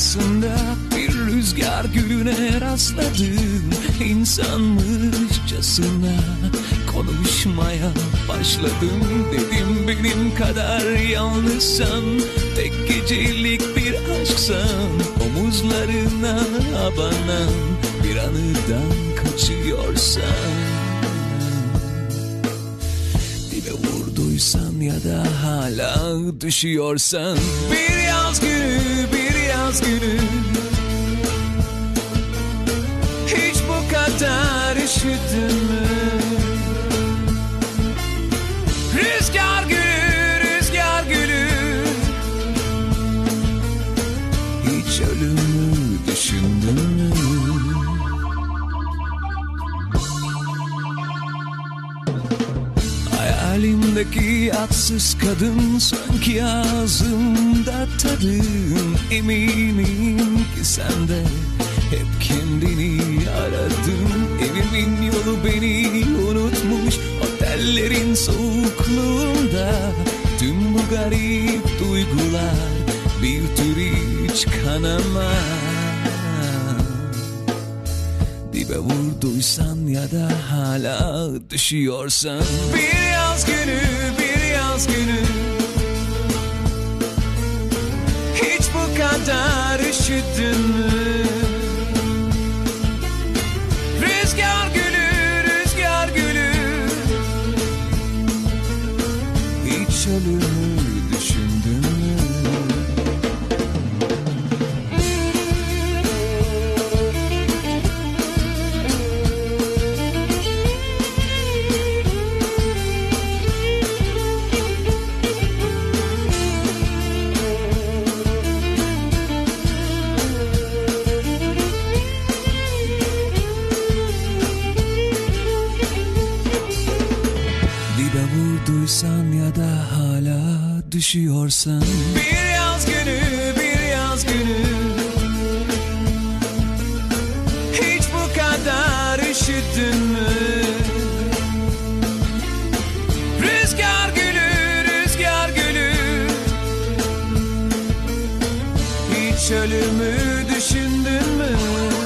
arasında bir rüzgar gülüne rastladım İnsanmışçasına. Konuşmaya başladım Dedim benim kadar yalnızsan Tek gecelik bir aşksan Omuzlarına abanan bir anıdan kaçıyorsan vurduysan ya da hala düşüyorsan Bir yaz günü, bir yaz günü Hiç bu kadar üşüdün mü? Rüzgar gülü, rüzgar gülü Hiç ölümü düşündün mü? Hayalimdeki atsız kadın sanki ağzımda tadım Eminim ki sen de hep kendini aradın. Evimin yolu beni unutmuş otellerin soğukluğunda. Tüm bu garip duygular bir tür hiç kanamaz Dibe vurduysan ya da hala düşüyorsan. Bir yaz günü, bir yaz günü. Hiç bu kadar üşüdün mü? Rüzgar gülü, rüzgar gülü. Hiç ölümü düşündün vurduysan ya da hala düşüyorsan Bir yaz günü, bir yaz günü Hiç bu kadar üşüdün mü? Rüzgar gülü, rüzgar gülü Hiç ölümü düşündün mü?